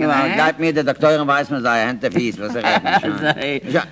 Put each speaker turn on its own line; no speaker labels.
Ja, gib mir der Doktorin weiß man sei Hände fies, was er redet.